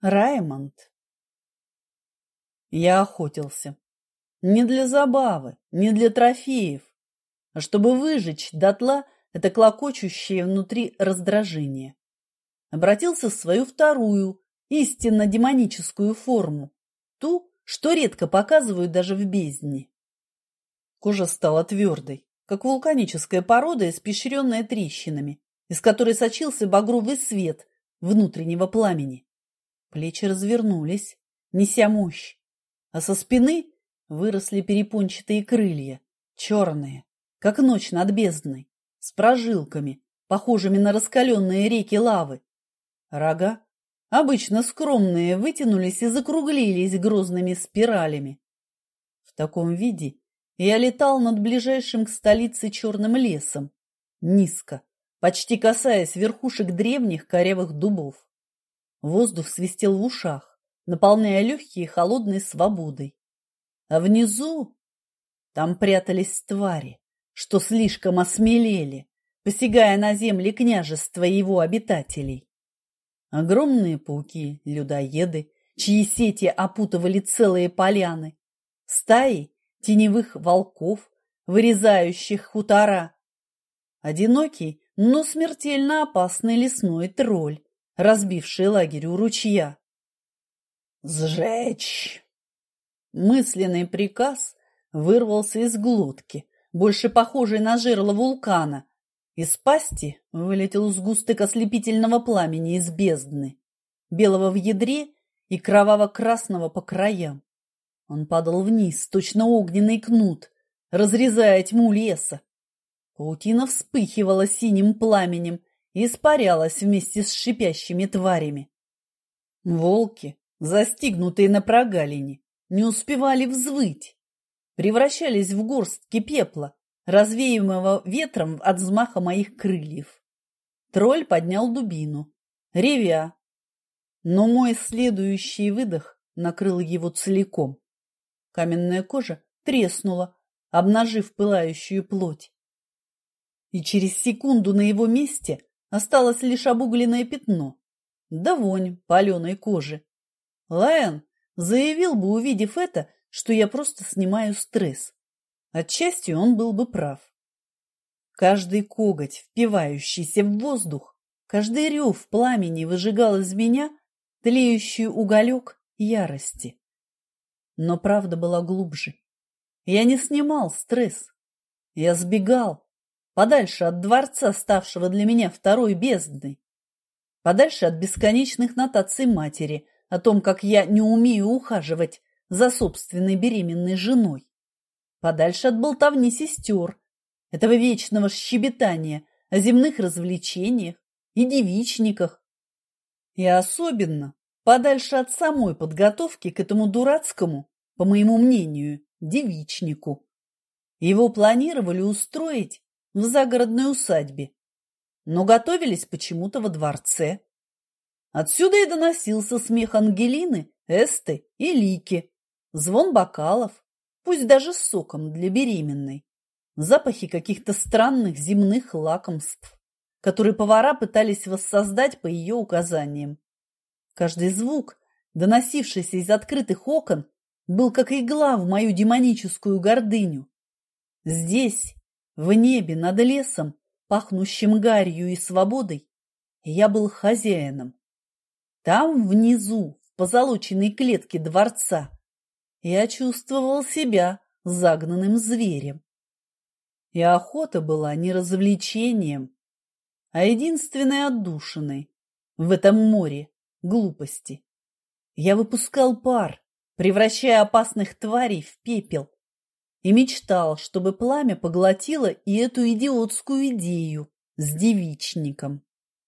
Раймонд. Я охотился. Не для забавы, не для трофеев, а чтобы выжечь дотла это клокочущее внутри раздражение. Обратился в свою вторую, истинно демоническую форму, ту, что редко показывают даже в бездне. Кожа стала твердой, как вулканическая порода, испещренная трещинами, из которой сочился багровый свет внутреннего пламени. Плечи развернулись, неся мощь, а со спины выросли перепончатые крылья, черные, как ночь над бездной, с прожилками, похожими на раскаленные реки лавы. Рога, обычно скромные, вытянулись и закруглились грозными спиралями. В таком виде я летал над ближайшим к столице черным лесом, низко, почти касаясь верхушек древних корявых дубов. Воздух свистел в ушах, наполняя легкие холодной свободой. А внизу там прятались твари, что слишком осмелели, посягая на земли княжества его обитателей. Огромные пауки-людоеды, чьи сети опутывали целые поляны, стаи теневых волков, вырезающих хутора, одинокий, но смертельно опасный лесной тролль, разбивший лагерь у ручья. «Сжечь!» Мысленный приказ вырвался из глотки, больше похожей на жерло вулкана. Из пасти вылетел сгусток ослепительного пламени из бездны, белого в ядре и кроваво-красного по краям. Он падал вниз, точно огненный кнут, разрезая тьму леса. Паутина вспыхивала синим пламенем испарялась вместе с шипящими тварями. Волки, застигнутые на прогалине, не успевали взвыть, превращались в горстки пепла, развеиваемого ветром от взмаха моих крыльев. Тролль поднял дубину, ревя, но мой следующий выдох накрыл его целиком. Каменная кожа треснула, обнажив пылающую плоть. И через секунду на его месте Осталось лишь обугленное пятно, да вонь паленой кожи. Лайон заявил бы, увидев это, что я просто снимаю стресс. Отчасти он был бы прав. Каждый коготь, впивающийся в воздух, каждый рев пламени выжигал из меня тлеющий уголек ярости. Но правда была глубже. Я не снимал стресс. Я сбегал, подальше от дворца, ставшего для меня второй бездной, подальше от бесконечных нотаций матери о том, как я не умею ухаживать за собственной беременной женой, подальше от болтовни сестер, этого вечного щебетания о земных развлечениях и девичниках, и особенно подальше от самой подготовки к этому дурацкому, по моему мнению, девичнику. Его планировали устроить в загородной усадьбе, но готовились почему-то во дворце. Отсюда и доносился смех Ангелины, Эсты и Лики, звон бокалов, пусть даже с соком для беременной, запахи каких-то странных земных лакомств, которые повара пытались воссоздать по ее указаниям. Каждый звук, доносившийся из открытых окон, был как игла в мою демоническую гордыню. Здесь, в небе над лесом, пахнущим гарью и свободой, я был хозяином. Там, внизу, в позолоченной клетке дворца, я чувствовал себя загнанным зверем. И охота была не развлечением, а единственной отдушиной в этом море глупости. Я выпускал пар, превращая опасных тварей в пепел, и мечтал, чтобы пламя поглотило и эту идиотскую идею с девичником.